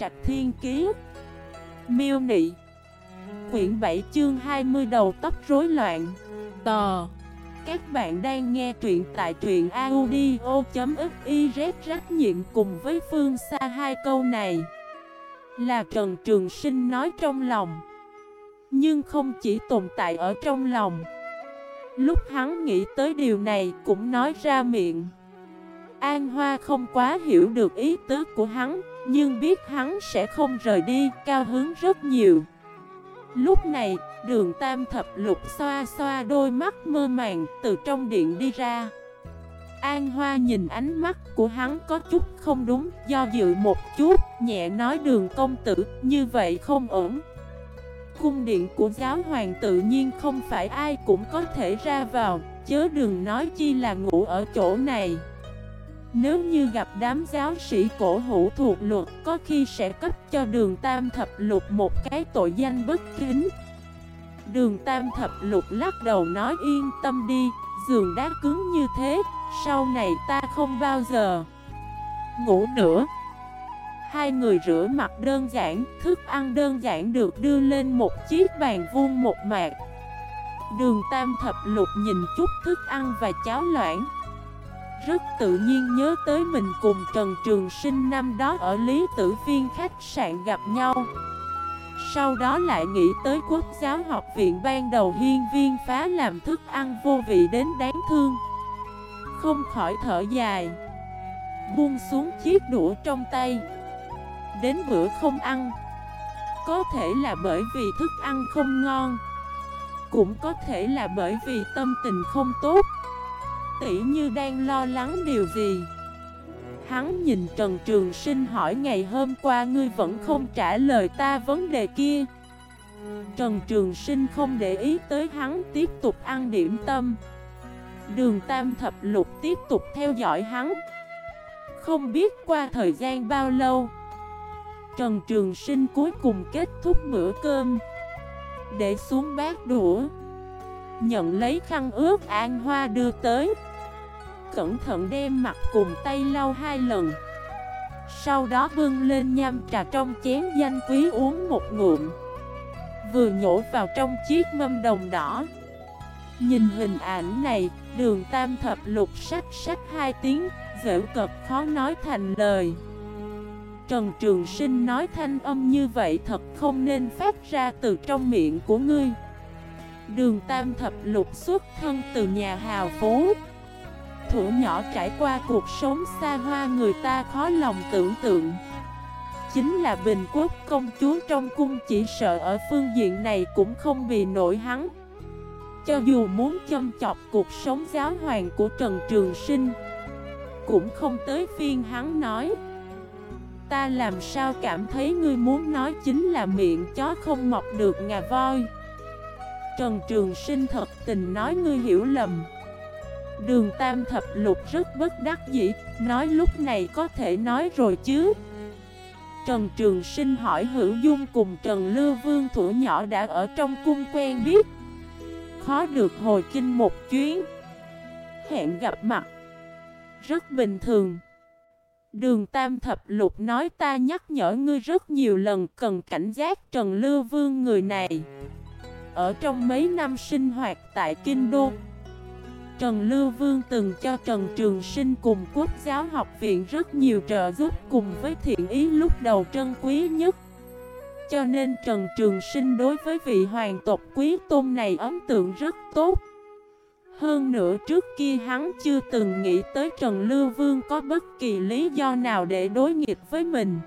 Trạch Thiên Kiế Miêu Nị. Quyển 7 chương 20 đầu tóc rối loạn. Tò. Các bạn đang nghe truyện tại truyện audio.xyz rách nhiệm cùng với phương xa hai câu này. Là Trần Trường Sinh nói trong lòng, Nhưng không chỉ tồn tại ở trong lòng. Lúc hắn nghĩ tới điều này cũng nói ra miệng. An Hoa không quá hiểu được ý tứ của hắn. Nhưng biết hắn sẽ không rời đi, Cao hứng rất nhiều. Lúc này, đường tam thập lục xoa xoa đôi mắt mơ màng Từ trong điện đi ra. An Hoa nhìn ánh mắt của hắn có chút không đúng, Do dự một chút, Nhẹ nói đường công tử, Như vậy không ổn. Cung điện của giáo hoàng tự nhiên không phải ai cũng có thể ra vào, Chớ đừng nói chi là ngủ ở chỗ này. Nếu như gặp đám giáo sĩ cổ hữu thuộc luật Có khi sẽ cấp cho đường tam thập lục một cái tội danh bất kính Đường tam thập lục lắc đầu nói yên tâm đi Giường đá cứng như thế Sau này ta không bao giờ Ngủ nữa Hai người rửa mặt đơn giản, thức ăn đơn giản được đưa lên một chiếc bàn vuông một mạc. Đường Tam Thập Lục nhìn chút thức ăn và cháo loãng. Rất tự nhiên nhớ tới mình cùng Trần Trường Sinh năm đó ở Lý Tử Viên khách sạn gặp nhau. Sau đó lại nghĩ tới quốc giáo học viện ban đầu hiên viên phá làm thức ăn vô vị đến đáng thương. Không khỏi thở dài. Buông xuống chiếc đũa trong tay đến bữa không ăn, Có thể là bởi vì thức ăn không ngon, Cũng có thể là bởi vì tâm tình không tốt Tỉ như đang lo lắng điều gì? Hắn nhìn Trần Trường Sinh hỏi, ngày hôm qua ngươi vẫn không trả lời ta vấn đề kia? Trần Trường Sinh không để ý tới hắn, tiếp tục ăn điểm tâm. Đường Tam Thập Lục tiếp tục theo dõi hắn. Không biết qua thời gian bao lâu, Trần Trường Sinh cuối cùng kết thúc bữa cơm. Để xuống bát đũa, Nhận lấy khăn ướt An Hoa đưa tới. Cẩn thận đem mặt cùng tay lau hai lần. Sau đó bưng lên nham trà trong chén danh quý uống một ngụm. Vừa nhổ vào trong chiếc mâm đồng đỏ. Nhìn hình ảnh này, đường tam thập lục sách sách hai tiếng, dễ cập khó nói thành lời. Trần Trường Sinh nói thanh âm như vậy thật không nên phát ra từ trong miệng của ngươi. Đường Tam Thập Lục xuất thân từ nhà hào phú. Thủ nhỏ trải qua cuộc sống xa hoa người ta khó lòng tưởng tượng. Chính là Bình Quốc, công chúa trong cung chỉ sợ ở phương diện này cũng không bị nổi hắn. Cho dù muốn châm chọc cuộc sống giáo hoàng của Trần Trường Sinh, Cũng không tới phiên hắn nói. Ta làm sao cảm thấy ngươi muốn nói chính là miệng chó không mọc được ngà voi? Trần Trường Sinh thật tình nói ngươi hiểu lầm. Đường Tam Thập Lục rất bất đắc dĩ Nói lúc này có thể nói rồi chứ? Trần Trường Sinh hỏi Hữu Dung cùng Trần Lưu Vương thủ nhỏ đã ở trong cung quen biết. Khó được hồi kinh một chuyến. Hẹn gặp mặt. Rất bình thường. Đường Tam Thập Lục nói ta nhắc nhở ngươi rất nhiều lần cần cảnh giác Trần Lưu Vương người này. Ở trong mấy năm sinh hoạt tại Kinh Đô, Trần Lưu Vương từng cho Trần Trường Sinh cùng Quốc giáo học viện rất nhiều trợ giúp cùng với thiện ý lúc đầu trân quý nhất. Cho nên Trần Trường Sinh đối với vị hoàng tộc quý tôn này ấn tượng rất tốt. Hơn nữa trước kia hắn chưa từng nghĩ tới Trần Lưu Vương có bất kỳ lý do nào để đối nghịch với mình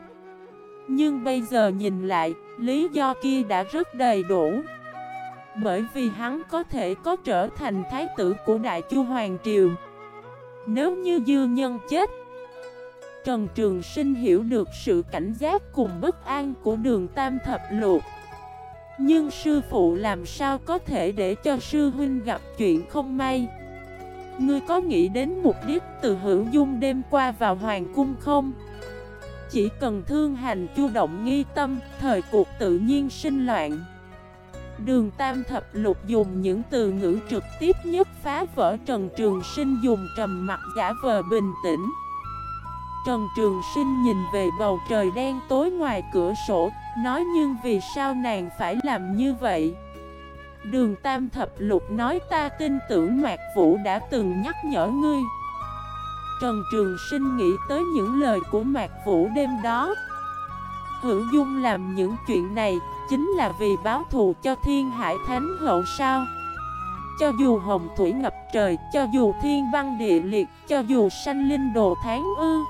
Nhưng bây giờ nhìn lại, lý do kia đã rất đầy đủ bởi vì hắn có thể có trở thành thái tử của Đại Chu Hoàng Triều. Nếu như dư nhân chết Trần Trường Sinh hiểu được sự cảnh giác cùng bất an của đường Tam Thập Luộc nhưng sư phụ làm sao có thể để cho sư huynh gặp chuyện không may? Ngươi có nghĩ đến mục đích từ hữu dung đêm qua vào hoàng cung không? Chỉ cần thương hành chu động nghi tâm, thời cuộc tự nhiên sinh loạn. Đường Tam Thập Lục dùng những từ ngữ trực tiếp nhất phá vỡ Trần Trường Sinh dùng trầm mặt giả vờ bình tĩnh Trần Trường Sinh nhìn về bầu trời đen tối ngoài cửa sổ, nói nhưng vì sao nàng phải làm như vậy? Đường Tam Thập Lục nói ta tin tưởng Mạc Vũ đã từng nhắc nhở ngươi. Trần Trường Sinh nghĩ tới những lời của Mạc Vũ đêm đó. Hữu Dung làm những chuyện này chính là vì báo thù cho Thiên Hải Thánh Hậu sao? Cho dù hồng thủy ngập trời, cho dù thiên văn địa liệt, cho dù sanh linh đồ tháng ư.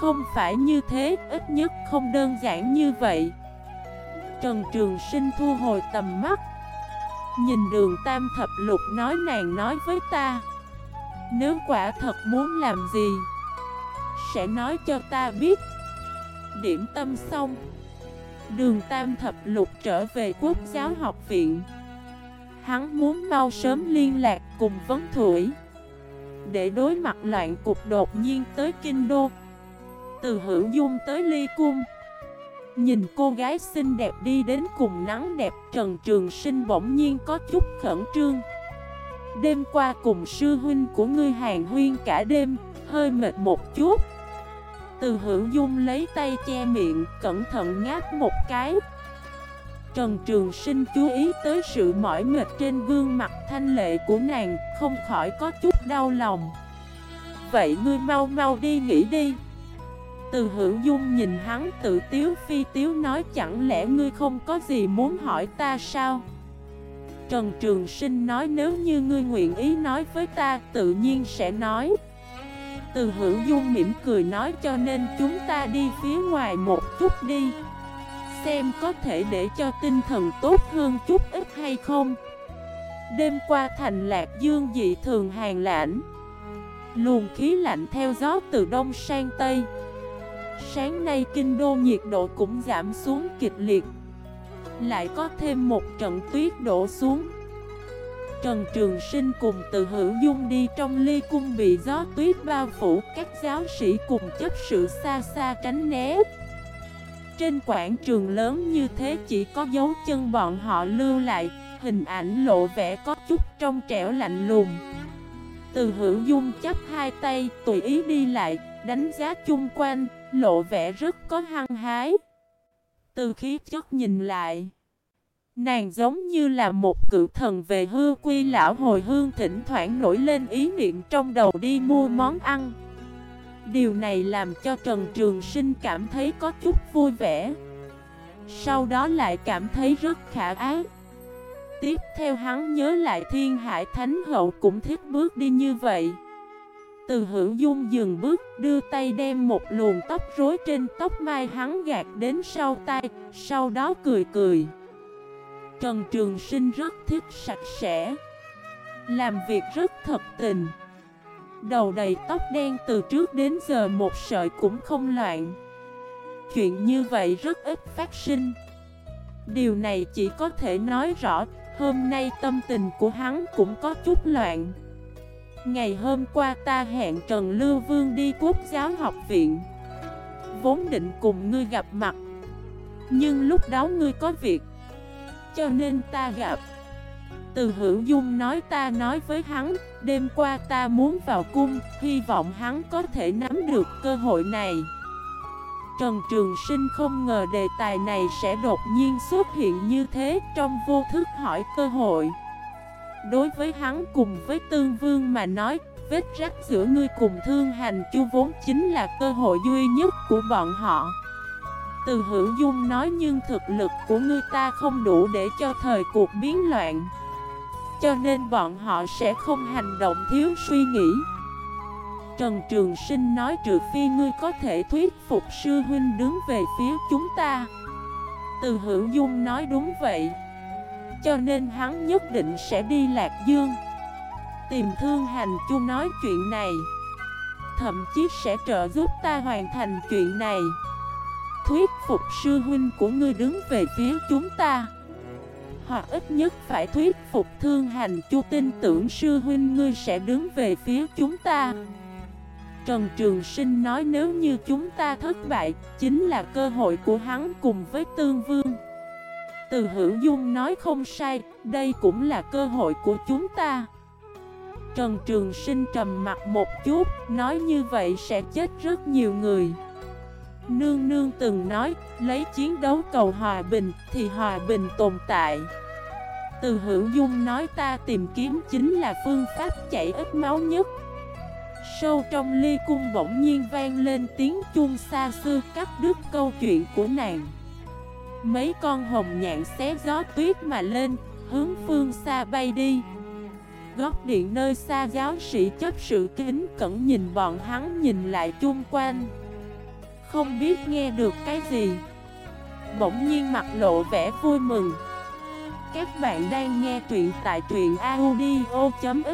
Không phải như thế, ít nhất không đơn giản như vậy. Trần Trường Sinh thu hồi tầm mắt. Nhìn đường tam thập lục nói nàng nói với ta Nếu quả thật muốn làm gì Sẽ nói cho ta biết Điểm tâm xong Đường tam thập lục trở về quốc giáo học viện. Hắn muốn mau sớm liên lạc cùng vấn thủy Để đối mặt loạn cục đột nhiên tới kinh đô. Từ hữu dung tới ly cung, Nhìn cô gái xinh đẹp đi đến cùng nắng đẹp Trần Trường Sinh bỗng nhiên có chút khẩn trương. Đêm qua cùng sư huynh của ngươi hàng huyên cả đêm, Hơi mệt một chút. Từ hữu dung lấy tay che miệng, Cẩn thận ngáp một cái. Trần Trường Sinh chú ý tới sự mỏi mệt trên gương mặt thanh lệ của nàng, Không khỏi có chút đau lòng. Vậy ngươi mau mau đi nghỉ đi. Từ hữu dung nhìn hắn tự tiếu phi tiếu nói, chẳng lẽ ngươi không có gì muốn hỏi ta sao? Trần Trường Sinh nói, nếu như ngươi nguyện ý nói với ta, tự nhiên sẽ nói. Từ hữu dung mỉm cười nói cho nên chúng ta đi phía ngoài một chút đi. Xem có thể để cho tinh thần tốt hơn chút ít hay không. Đêm qua thành lạc dương dị thường hàng lãnh. Luồng khí lạnh theo gió từ đông sang tây. Sáng nay kinh đô nhiệt độ cũng giảm xuống kịch liệt. Lại có thêm một trận tuyết đổ xuống. Trần Trường Sinh cùng từ hữu dung đi trong ly cung bị gió tuyết bao phủ Các giáo sĩ cùng chấp sự xa xa tránh né Trên quảng trường lớn như thế chỉ có dấu chân bọn họ lưu lại Hình ảnh lộ vẻ có chút trong trẻo lạnh lùng Từ hữu dung chấp hai tay tùy ý đi lại Đánh giá chung quanh lộ vẻ rất có hăng hái. Từ khí chất nhìn lại, nàng giống như là một cự thần về hư quy lão hồi hương thỉnh thoảng nổi lên ý niệm trong đầu đi mua món ăn. Điều này làm cho Trần Trường Sinh cảm thấy có chút vui vẻ. Sau đó lại cảm thấy rất khả ác. Tiếp theo hắn nhớ lại Thiên Hải Thánh Hậu cũng thích bước đi như vậy. Từ hữu dung dừng bước, đưa tay đem một luồng tóc rối trên tóc mai hắn gạt đến sau tay, sau đó cười cười. Trần Trường Sinh rất thích sạch sẽ, làm việc rất thật tình. Đầu đầy tóc đen từ trước đến giờ một sợi cũng không loạn. Chuyện như vậy rất ít phát sinh. Điều này chỉ có thể nói rõ, hôm nay tâm tình của hắn cũng có chút loạn. Ngày hôm qua ta hẹn Trần Lưu Vương đi quốc giáo học viện Vốn định cùng ngươi gặp mặt Nhưng lúc đó ngươi có việc cho nên ta gặp. Từ hữu dung nói ta nói với hắn, Đêm qua ta muốn vào cung, Hy vọng hắn có thể nắm được cơ hội này. Trần Trường Sinh không ngờ đề tài này sẽ đột nhiên xuất hiện như thế Trong vô thức hỏi cơ hội. Đối với hắn cùng với tương vương mà nói, Vết rắc giữa ngươi cùng thương hành chu vốn chính là cơ hội duy nhất của bọn họ. Từ hữu dung nói nhưng thực lực của ngươi ta không đủ để cho thời cuộc biến loạn. Cho nên bọn họ sẽ không hành động thiếu suy nghĩ. Trần Trường Sinh nói trừ phi ngươi có thể thuyết phục sư huynh đứng về phía chúng ta. Từ hữu dung nói đúng vậy. Cho nên hắn nhất định sẽ đi Lạc Dương. Tìm Thương Hành Chu nói chuyện này. Thậm chí sẽ trợ giúp ta hoàn thành chuyện này. Thuyết phục sư huynh của ngươi đứng về phía chúng ta Hoặc ít nhất phải thuyết phục Thương Hành Chu tin tưởng sư huynh ngươi sẽ đứng về phía chúng ta Trần Trường Sinh nói nếu như chúng ta thất bại Chính là cơ hội của hắn cùng với Tương Vương từ hữu dung nói không sai, đây cũng là cơ hội của chúng ta. Trần Trường Sinh trầm mặt một chút, nói như vậy sẽ chết rất nhiều người. Nương nương từng nói, lấy chiến đấu cầu hòa bình, thì hòa bình tồn tại. Từ hữu dung nói ta tìm kiếm chính là phương pháp chảy ít máu nhất. Sâu trong ly cung bỗng nhiên vang lên tiếng chuông xa xưa cắt đứt câu chuyện của nàng. Mấy con hồng nhạn xé gió tuyết mà lên, hướng phương xa bay đi. Góc điện nơi xa giáo sĩ chấp sự kính cẩn nhìn bọn hắn nhìn lại chung quanh không biết nghe được cái gì. Bỗng nhiên mặt lộ vẻ vui mừng. Các bạn đang nghe truyện tại truyện audio.fif